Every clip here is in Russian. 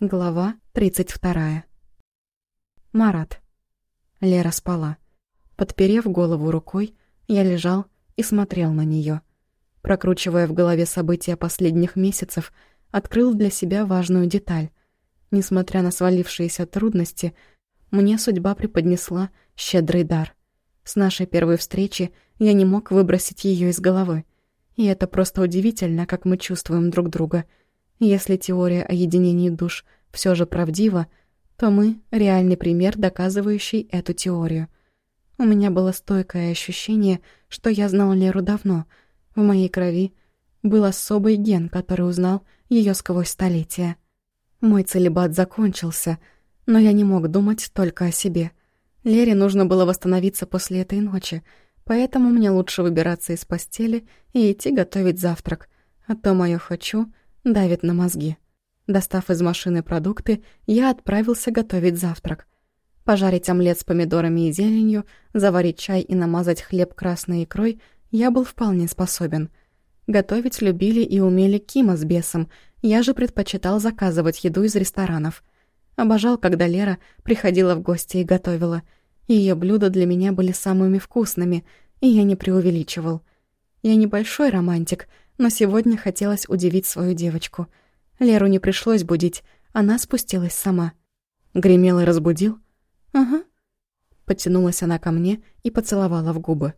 Глава 32. Марат. Лера спала. Подперев голову рукой, я лежал и смотрел на нее. Прокручивая в голове события последних месяцев, открыл для себя важную деталь. Несмотря на свалившиеся трудности, мне судьба преподнесла щедрый дар. С нашей первой встречи я не мог выбросить ее из головы. И это просто удивительно, как мы чувствуем друг друга — если теория о единении душ все же правдива, то мы — реальный пример, доказывающий эту теорию. У меня было стойкое ощущение, что я знал Леру давно. В моей крови был особый ген, который узнал ее сквозь столетия. Мой целебат закончился, но я не мог думать только о себе. Лере нужно было восстановиться после этой ночи, поэтому мне лучше выбираться из постели и идти готовить завтрак, а то моё «хочу» давит на мозги. Достав из машины продукты, я отправился готовить завтрак. Пожарить омлет с помидорами и зеленью, заварить чай и намазать хлеб красной икрой я был вполне способен. Готовить любили и умели Кима с бесом, я же предпочитал заказывать еду из ресторанов. Обожал, когда Лера приходила в гости и готовила. Ее блюда для меня были самыми вкусными, и я не преувеличивал. Я небольшой романтик — но сегодня хотелось удивить свою девочку. Леру не пришлось будить, она спустилась сама. Гремел и разбудил? Ага. Подтянулась она ко мне и поцеловала в губы.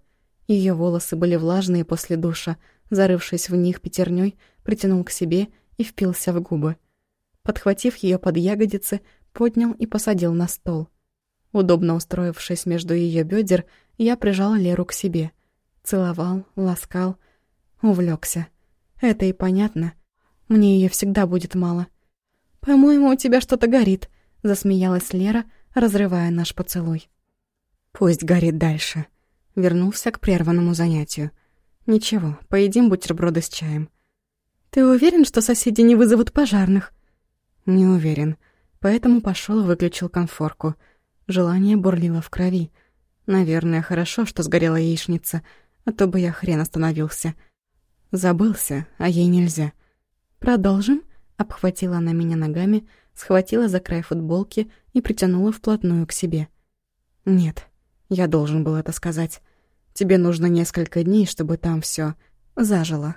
Ее волосы были влажные после душа, зарывшись в них пятерней, притянул к себе и впился в губы. Подхватив ее под ягодицы, поднял и посадил на стол. Удобно устроившись между ее бедер, я прижал Леру к себе. Целовал, ласкал, Увлекся. Это и понятно. Мне ее всегда будет мало. «По-моему, у тебя что-то горит», — засмеялась Лера, разрывая наш поцелуй. «Пусть горит дальше». Вернулся к прерванному занятию. «Ничего, поедим бутерброды с чаем». «Ты уверен, что соседи не вызовут пожарных?» «Не уверен. Поэтому пошел и выключил конфорку. Желание бурлило в крови. Наверное, хорошо, что сгорела яичница, а то бы я хрен остановился. Забылся, а ей нельзя. «Продолжим?» — обхватила она меня ногами, схватила за край футболки и притянула вплотную к себе. «Нет, я должен был это сказать. Тебе нужно несколько дней, чтобы там все зажило.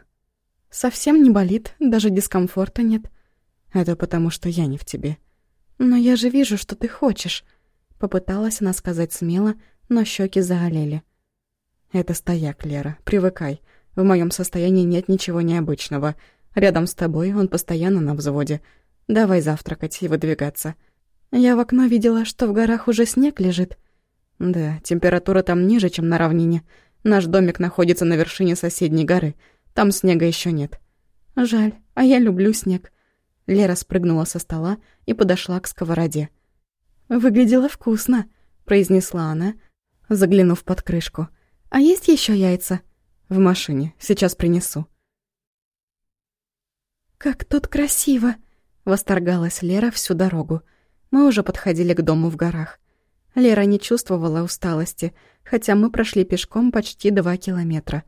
Совсем не болит, даже дискомфорта нет. Это потому, что я не в тебе. Но я же вижу, что ты хочешь». Попыталась она сказать смело, но щеки заолели. «Это стояк, Лера, привыкай. В моем состоянии нет ничего необычного. Рядом с тобой он постоянно на взводе. Давай завтракать и выдвигаться. Я в окно видела, что в горах уже снег лежит. Да, температура там ниже, чем на равнине. Наш домик находится на вершине соседней горы. Там снега еще нет. Жаль, а я люблю снег. Лера спрыгнула со стола и подошла к сковороде. «Выглядело вкусно», — произнесла она, заглянув под крышку. «А есть еще яйца?» В машине. Сейчас принесу». «Как тут красиво!» — восторгалась Лера всю дорогу. Мы уже подходили к дому в горах. Лера не чувствовала усталости, хотя мы прошли пешком почти два километра.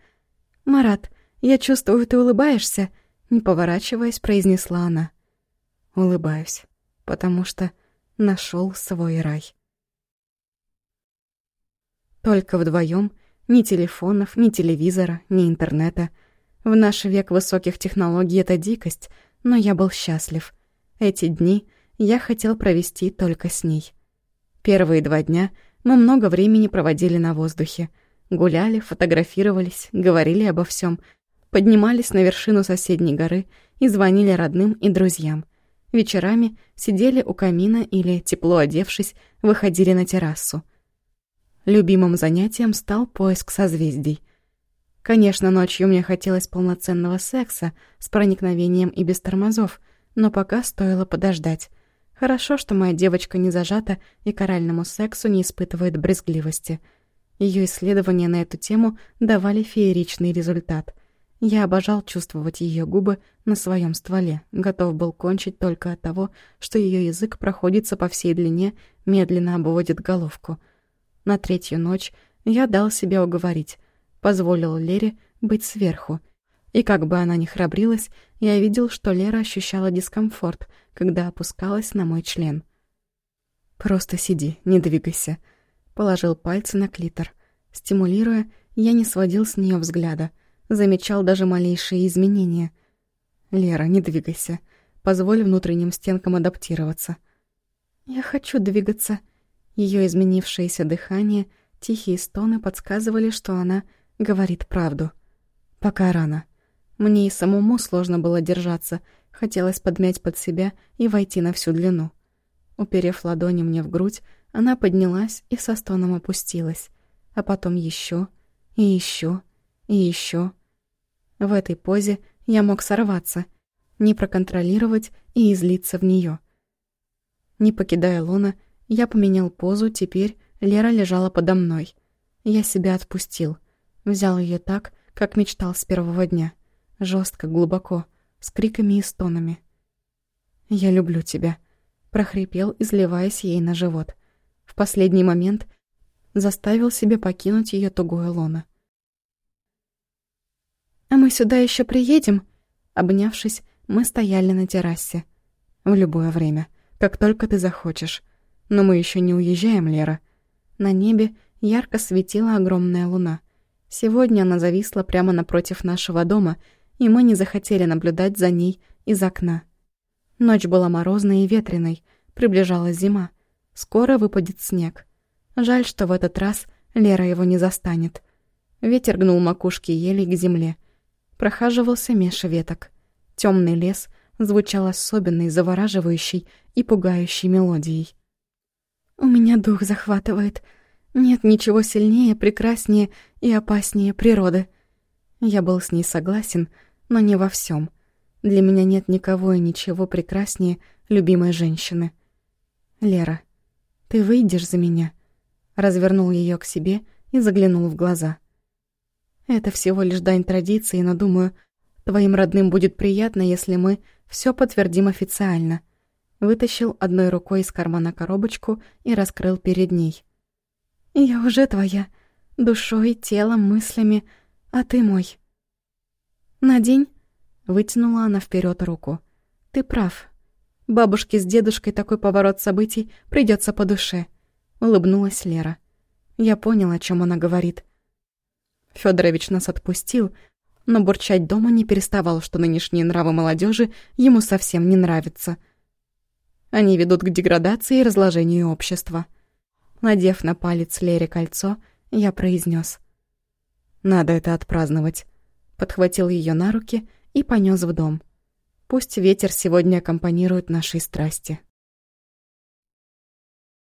«Марат, я чувствую, ты улыбаешься», — не поворачиваясь, произнесла она. «Улыбаюсь, потому что нашел свой рай». Только вдвоем ни телефонов, ни телевизора, ни интернета. В наш век высоких технологий это дикость, но я был счастлив. Эти дни я хотел провести только с ней. Первые два дня мы много времени проводили на воздухе. Гуляли, фотографировались, говорили обо всем, поднимались на вершину соседней горы и звонили родным и друзьям. Вечерами сидели у камина или, тепло одевшись, выходили на террасу. Любимым занятием стал поиск созвездий. Конечно, ночью мне хотелось полноценного секса с проникновением и без тормозов, но пока стоило подождать. Хорошо, что моя девочка не зажата и к оральному сексу не испытывает брезгливости. Ее исследования на эту тему давали фееричный результат. Я обожал чувствовать ее губы на своем стволе, готов был кончить только от того, что ее язык проходится по всей длине, медленно обводит головку — на третью ночь я дал себя уговорить, позволил Лере быть сверху. И как бы она ни храбрилась, я видел, что Лера ощущала дискомфорт, когда опускалась на мой член. «Просто сиди, не двигайся», — положил пальцы на клитор. Стимулируя, я не сводил с нее взгляда, замечал даже малейшие изменения. «Лера, не двигайся. Позволь внутренним стенкам адаптироваться». «Я хочу двигаться». Ее изменившееся дыхание, тихие стоны подсказывали, что она говорит правду. «Пока рано». Мне и самому сложно было держаться, хотелось подмять под себя и войти на всю длину. Уперев ладони мне в грудь, она поднялась и со стоном опустилась, а потом еще и еще и еще. В этой позе я мог сорваться, не проконтролировать и излиться в нее. Не покидая лона, я поменял позу, теперь Лера лежала подо мной. Я себя отпустил, взял ее так, как мечтал с первого дня жестко, глубоко, с криками и стонами. «Я люблю тебя», — прохрипел, изливаясь ей на живот. В последний момент заставил себя покинуть ее тугое лоно. «А мы сюда еще приедем?» Обнявшись, мы стояли на террасе. «В любое время, как только ты захочешь. Но мы еще не уезжаем, Лера». На небе ярко светила огромная луна. Сегодня она зависла прямо напротив нашего дома — и мы не захотели наблюдать за ней из окна. Ночь была морозной и ветреной, приближалась зима. Скоро выпадет снег. Жаль, что в этот раз Лера его не застанет. Ветер гнул макушки ели к земле. Прохаживался меж веток. Темный лес звучал особенной, завораживающей и пугающей мелодией. «У меня дух захватывает. Нет ничего сильнее, прекраснее и опаснее природы». Я был с ней согласен, но не во всем. Для меня нет никого и ничего прекраснее любимой женщины. Лера, ты выйдешь за меня? Развернул ее к себе и заглянул в глаза. Это всего лишь дань традиции, но думаю, твоим родным будет приятно, если мы все подтвердим официально. Вытащил одной рукой из кармана коробочку и раскрыл перед ней. Я уже твоя, душой, телом, мыслями, а ты мой. «Надень», — вытянула она вперед руку. «Ты прав. Бабушке с дедушкой такой поворот событий придется по душе», — улыбнулась Лера. Я понял, о чем она говорит. Федорович нас отпустил, но бурчать дома не переставал, что нынешние нравы молодежи ему совсем не нравятся. Они ведут к деградации и разложению общества. Надев на палец Лере кольцо, я произнес: «Надо это отпраздновать подхватил ее на руки и понес в дом. Пусть ветер сегодня аккомпанирует нашей страсти.